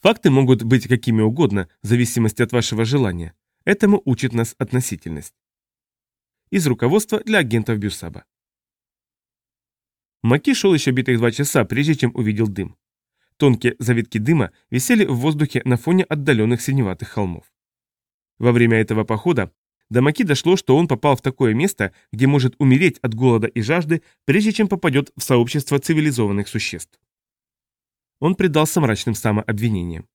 Факты могут быть какими угодно, в зависимости от вашего желания. Этому учит нас относительность. Из руководства для агентов Бюсаба. Маки шел еще битых два часа, прежде чем увидел дым. Тонкие завитки дыма висели в воздухе на фоне отдаленных синеватых холмов. Во время этого похода до Маки дошло, что он попал в такое место, где может умереть от голода и жажды, прежде чем попадет в сообщество цивилизованных существ. Он предался мрачным самообвинениям.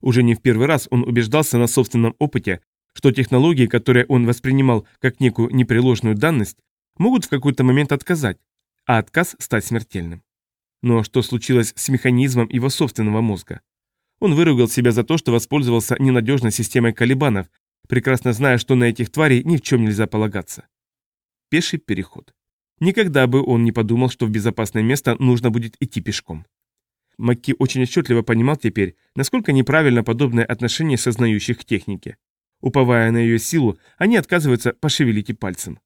Уже не в первый раз он убеждался на собственном опыте, что технологии, которые он воспринимал как некую непреложную данность, могут в какой-то момент отказать, а отказ стать смертельным. Но что случилось с механизмом его собственного мозга? Он выругал себя за то, что воспользовался ненадежной системой колебанов, прекрасно зная, что на этих тварей ни в чем нельзя полагаться. Пеший переход. Никогда бы он не подумал, что в безопасное место нужно будет идти пешком. Макки очень отчетливо понимал теперь, насколько неправильно подобное отношение сознающих к технике. Уповая на ее силу, они отказываются пошевелить и пальцем.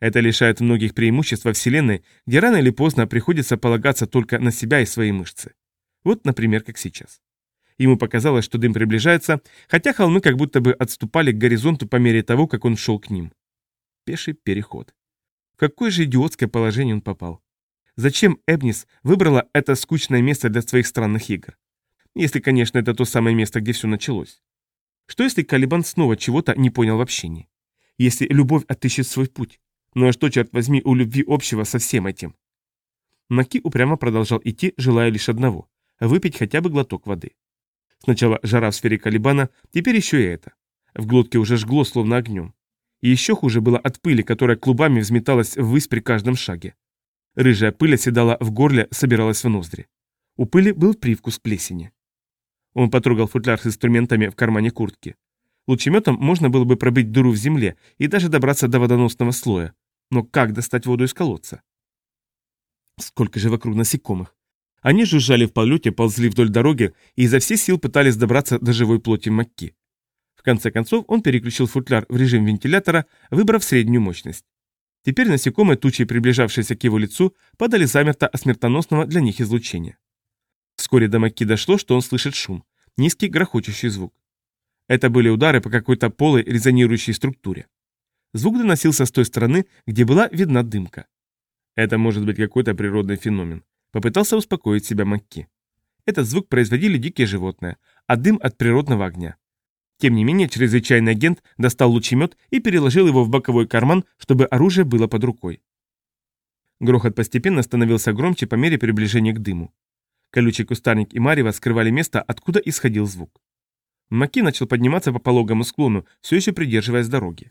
Это лишает многих преимуществ во Вселенной, где рано или поздно приходится полагаться только на себя и свои мышцы. Вот, например, как сейчас. Ему показалось, что дым приближается, хотя холмы как будто бы отступали к горизонту по мере того, как он шел к ним. Пеший переход. В какое же идиотское положение он попал? Зачем Эбнис выбрала это скучное место для своих странных игр? Если, конечно, это то самое место, где все началось. Что если Калибан снова чего-то не понял в общении? Если любовь отыщет свой путь? Ну а что, черт возьми, у любви общего со всем этим? Маки упрямо продолжал идти, желая лишь одного – выпить хотя бы глоток воды. Сначала жара в сфере Калибана, теперь еще и это. В глотке уже жгло, словно огнем. И еще хуже было от пыли, которая клубами взметалась ввысь при каждом шаге. Рыжая пыль оседала в горле, собиралась в ноздри. У пыли был привкус плесени. Он потрогал футляр с инструментами в кармане куртки. Лучеметом можно было бы пробить дыру в земле и даже добраться до водоносного слоя. Но как достать воду из колодца? Сколько же вокруг насекомых. Они жужжали в полете, ползли вдоль дороги и изо всех сил пытались добраться до живой плоти Макки. В конце концов он переключил футляр в режим вентилятора, выбрав среднюю мощность. Теперь насекомые, тучи, приближавшиеся к его лицу, падали замерто от смертоносного для них излучения. Вскоре до Макки дошло, что он слышит шум, низкий грохочущий звук. Это были удары по какой-то полой резонирующей структуре. Звук доносился с той стороны, где была видна дымка. Это может быть какой-то природный феномен. Попытался успокоить себя Макки. Этот звук производили дикие животные, а дым от природного огня. Тем не менее, чрезвычайный агент достал лучемет и переложил его в боковой карман, чтобы оружие было под рукой. Грохот постепенно становился громче по мере приближения к дыму. Колючий кустарник и марево скрывали место, откуда исходил звук. Маки начал подниматься по пологому склону, все еще придерживаясь дороги.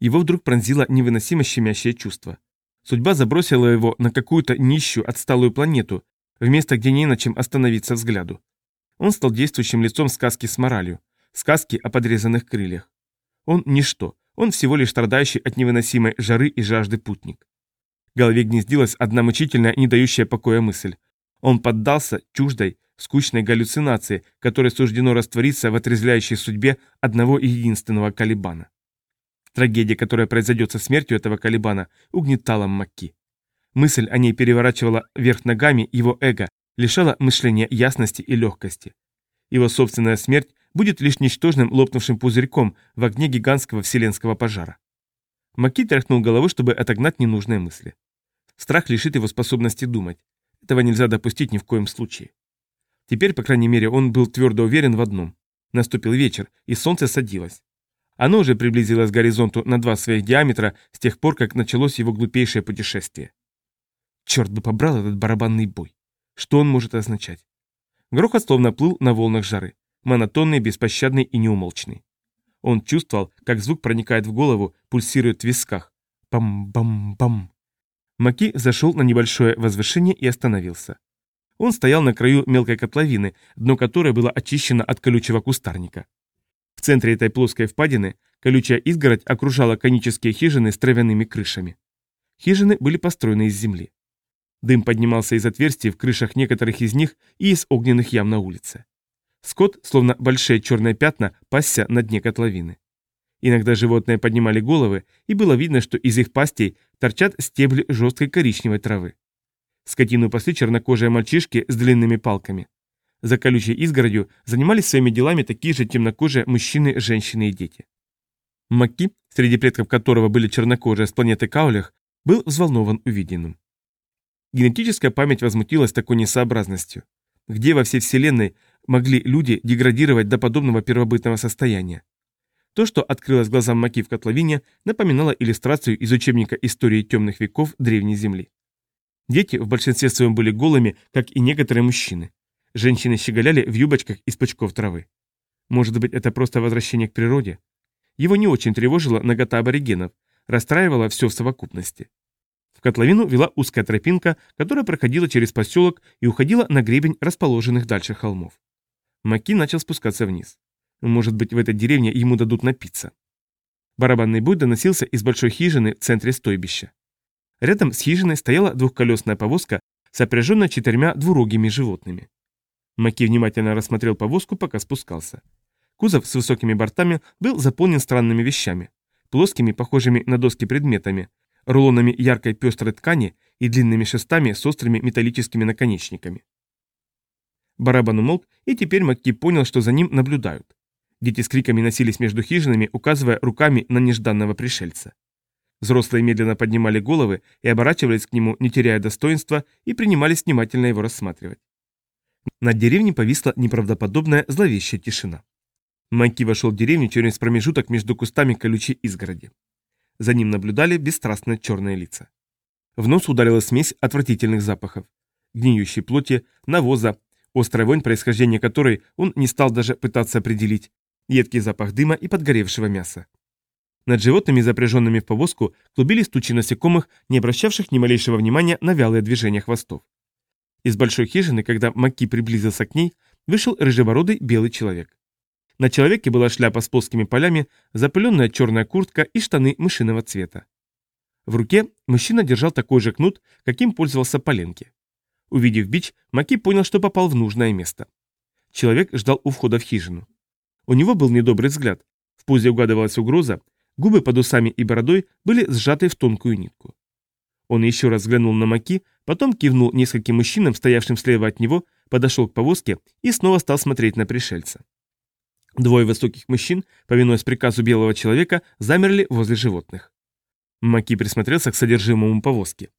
Его вдруг пронзило невыносимо щемящее чувство. Судьба забросила его на какую-то нищую, отсталую планету, в место, где не на чем остановиться взгляду. Он стал действующим лицом сказки с моралью, сказки о подрезанных крыльях. Он ничто, он всего лишь страдающий от невыносимой жары и жажды путник. В голове гнездилась одна мучительная, не дающая покоя мысль. Он поддался чуждой, скучной галлюцинации, которой суждено раствориться в отрезвляющей судьбе одного и единственного Калибана. Трагедия, которая произойдет со смертью этого Калибана, угнетала Макки. Мысль о ней переворачивала вверх ногами его эго, лишала мышления ясности и легкости. Его собственная смерть будет лишь ничтожным лопнувшим пузырьком в огне гигантского вселенского пожара. Маки тряхнул головой, чтобы отогнать ненужные мысли. Страх лишит его способности думать. Этого нельзя допустить ни в коем случае. Теперь, по крайней мере, он был твердо уверен в одном. Наступил вечер, и солнце садилось. Оно уже приблизилось к горизонту на два своих диаметра с тех пор, как началось его глупейшее путешествие. Черт бы побрал этот барабанный бой. Что он может означать? Грохот словно плыл на волнах жары, монотонный, беспощадный и неумолчный. Он чувствовал, как звук проникает в голову, пульсирует в висках. Бам-бам-бам. Маки зашел на небольшое возвышение и остановился. Он стоял на краю мелкой котловины, дно которой было очищено от колючего кустарника. В центре этой плоской впадины колючая изгородь окружала конические хижины с травяными крышами. Хижины были построены из земли. Дым поднимался из отверстий в крышах некоторых из них и из огненных ям на улице. Скот, словно большие черные пятна, пасся на дне котловины. Иногда животные поднимали головы, и было видно, что из их пастей торчат стебли жесткой коричневой травы. Скотину пасли чернокожие мальчишки с длинными палками. За колючей изгородью занимались своими делами такие же темнокожие мужчины, женщины и дети. Макки, среди предков которого были чернокожие с планеты Каулях, был взволнован увиденным. Генетическая память возмутилась такой несообразностью. Где во всей Вселенной могли люди деградировать до подобного первобытного состояния? То, что открылось глазам Маки в котловине, напоминало иллюстрацию из учебника истории темных веков Древней Земли. Дети в большинстве своем были голыми, как и некоторые мужчины. Женщины щеголяли в юбочках из пучков травы. Может быть, это просто возвращение к природе? Его не очень тревожила нагота аборигенов, расстраивала все в совокупности. В котловину вела узкая тропинка, которая проходила через поселок и уходила на гребень расположенных дальше холмов. Маки начал спускаться вниз. Может быть, в этой деревне ему дадут напиться. Барабанный бой доносился из большой хижины в центре стойбища. Рядом с хижиной стояла двухколесная повозка, сопряженная четырьмя двурогими животными. Маки внимательно рассмотрел повозку, пока спускался. Кузов с высокими бортами был заполнен странными вещами, плоскими, похожими на доски предметами, рулонами яркой пестрой ткани и длинными шестами с острыми металлическими наконечниками. Барабан умолк, и теперь Макки понял, что за ним наблюдают. Дети с криками носились между хижинами, указывая руками на нежданного пришельца. Взрослые медленно поднимали головы и оборачивались к нему, не теряя достоинства, и принимались внимательно его рассматривать. Над деревней повисла неправдоподобная зловещая тишина. Майки вошел в деревню через промежуток между кустами колючей изгороди. За ним наблюдали бесстрастные черные лица. В нос ударила смесь отвратительных запахов. Гниющей плоти, навоза, острая вонь, происхождение которой он не стал даже пытаться определить, едкий запах дыма и подгоревшего мяса. Над животными, запряженными в повозку, клубились тучи насекомых, не обращавших ни малейшего внимания на вялые движения хвостов. Из большой хижины, когда Макки приблизился к ней, вышел рыжебородый белый человек. На человеке была шляпа с плоскими полями, запыленная черная куртка и штаны мышиного цвета. В руке мужчина держал такой же кнут, каким пользовался Поленки. Увидев бич, Маки понял, что попал в нужное место. Человек ждал у входа в хижину. У него был недобрый взгляд. В позе угадывалась угроза, губы под усами и бородой были сжаты в тонкую нитку. Он еще раз взглянул на Маки, потом кивнул нескольким мужчинам, стоявшим слева от него, подошел к повозке и снова стал смотреть на пришельца. Двое высоких мужчин, повинуясь приказу белого человека, замерли возле животных. Маки присмотрелся к содержимому повозки.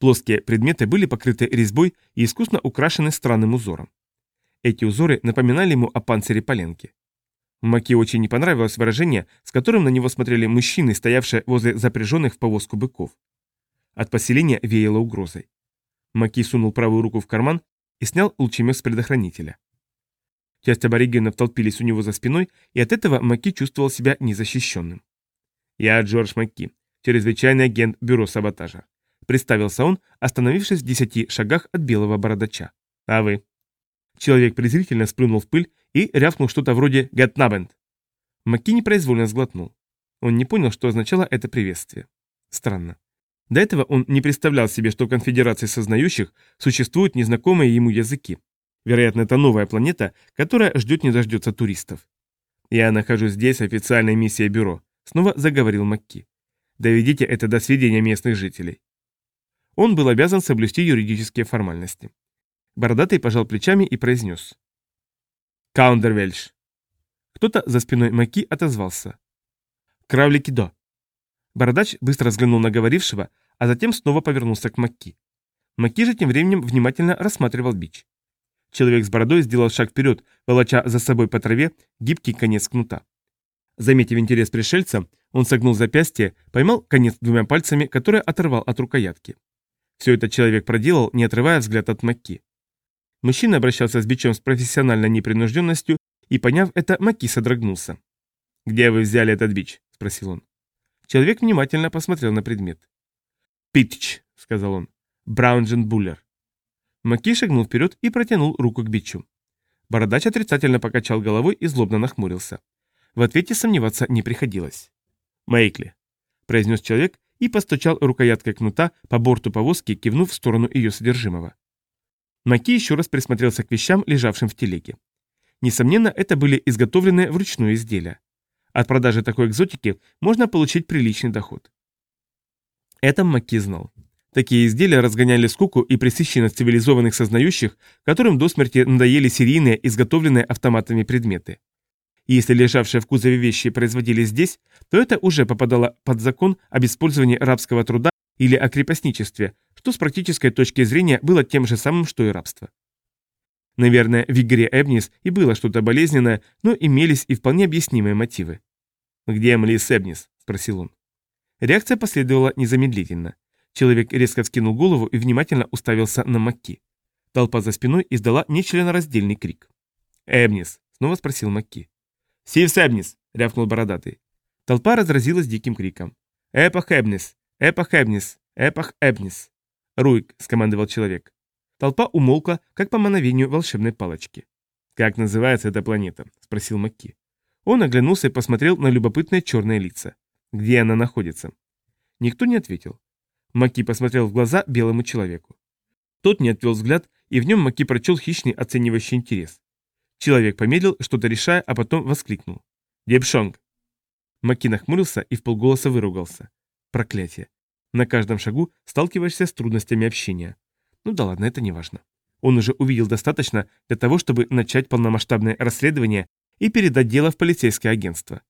Плоские предметы были покрыты резьбой и искусно украшены странным узором. Эти узоры напоминали ему о панцире поленки. Маки очень не понравилось выражение, с которым на него смотрели мужчины, стоявшие возле запряженных в повозку быков. От поселения веяло угрозой. Маки сунул правую руку в карман и снял лучемет с предохранителя. Часть аборигенов толпились у него за спиной, и от этого Маки чувствовал себя незащищенным. «Я Джордж Маки, чрезвычайный агент бюро саботажа», представился он, остановившись в десяти шагах от белого бородача. «А вы?» Человек презрительно сплюнул в пыль и рявкнул что-то вроде «Гетнабенд». Маки непроизвольно сглотнул. Он не понял, что означало это приветствие. Странно. До этого он не представлял себе, что в конфедерации сознающих существуют незнакомые ему языки, Вероятно, это новая планета, которая ждет не дождется туристов. Я нахожусь здесь, официальной миссия бюро, снова заговорил Макки. Доведите это до сведения местных жителей. Он был обязан соблюсти юридические формальности. Бородатый пожал плечами и произнес. Каундервельш. Кто-то за спиной Маки отозвался. Кравликидо. Бородач быстро взглянул на говорившего, а затем снова повернулся к Макки. Маки же тем временем внимательно рассматривал бич. Человек с бородой сделал шаг вперед, волоча за собой по траве гибкий конец кнута. Заметив интерес пришельца, он согнул запястье, поймал конец двумя пальцами, который оторвал от рукоятки. Все это человек проделал, не отрывая взгляд от Макки. Мужчина обращался с бичом с профессиональной непринужденностью, и, поняв это, Макки содрогнулся. «Где вы взяли этот бич?» – спросил он. Человек внимательно посмотрел на предмет. «Питч», – сказал он. «Браунджен Буллер». Маки шагнул вперед и протянул руку к бичу. Бородач отрицательно покачал головой и злобно нахмурился. В ответе сомневаться не приходилось. «Мэйкли», — произнес человек и постучал рукояткой кнута по борту повозки, кивнув в сторону ее содержимого. Маки еще раз присмотрелся к вещам, лежавшим в телеге. Несомненно, это были изготовленные вручную изделия. От продажи такой экзотики можно получить приличный доход. Это Маки знал. Такие изделия разгоняли скуку и пресыщенность цивилизованных сознающих, которым до смерти надоели серийные, изготовленные автоматами предметы. Если лежавшие в кузове вещи производились здесь, то это уже попадало под закон об использовании рабского труда или о крепостничестве, что с практической точки зрения было тем же самым, что и рабство. Наверное, в игре Эбнис и было что-то болезненное, но имелись и вполне объяснимые мотивы. «Где Эмлис Эбнис?» – спросил он. Реакция последовала незамедлительно. Человек резко вскинул голову и внимательно уставился на Макки. Толпа за спиной издала нечленораздельный крик. «Эбнис!» – снова спросил Макки. «Сивс Эбнис!» – рявкнул бородатый. Толпа разразилась диким криком. «Эпах Эбнис! Эпах Эбнис! Эпах Эбнис!» «Руик!» – скомандовал человек. Толпа умолкла, как по мановению волшебной палочки. «Как называется эта планета?» – спросил Макки. Он оглянулся и посмотрел на любопытные черные лица. «Где она находится?» Никто не ответил. Маки посмотрел в глаза белому человеку. Тот не отвел взгляд, и в нем Маки прочел хищный оценивающий интерес. Человек помедлил, что-то решая, а потом воскликнул. «Депшонг!» Маки нахмурился и вполголоса выругался. Проклятие. На каждом шагу сталкиваешься с трудностями общения. Ну да ладно, это не важно. Он уже увидел достаточно для того, чтобы начать полномасштабное расследование и передать дело в полицейское агентство.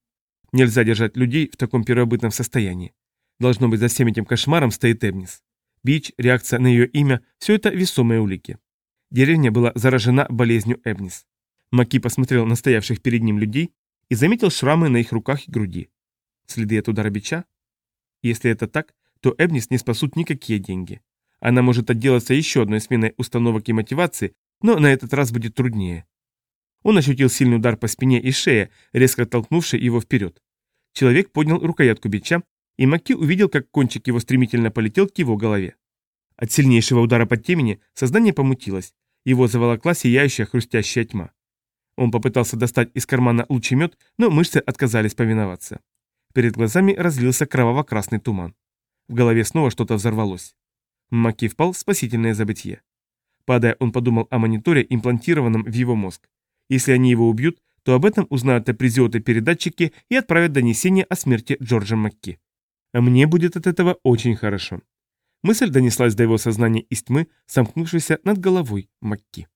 Нельзя держать людей в таком первобытном состоянии. Должно быть, за всем этим кошмаром стоит Эбнис. Бич, реакция на ее имя – все это весомые улики. Деревня была заражена болезнью Эбнис. Маки посмотрел на стоявших перед ним людей и заметил шрамы на их руках и груди. Следы от удара бича? Если это так, то Эбнис не спасут никакие деньги. Она может отделаться еще одной сменой установок и мотивации, но на этот раз будет труднее. Он ощутил сильный удар по спине и шее, резко толкнувший его вперед. Человек поднял рукоятку бича и Макки увидел, как кончик его стремительно полетел к его голове. От сильнейшего удара под темени сознание помутилось, его заволокла сияющая хрустящая тьма. Он попытался достать из кармана лучемет, но мышцы отказались повиноваться. Перед глазами разлился кроваво-красный туман. В голове снова что-то взорвалось. Макки впал в спасительное забытье. Падая, он подумал о мониторе, имплантированном в его мозг. Если они его убьют, то об этом узнают апризиоты-передатчики и отправят донесение о смерти Джорджа Макки. А мне будет от этого очень хорошо. Мысль донеслась до его сознания из тьмы, сомкнувшейся над головой Макки.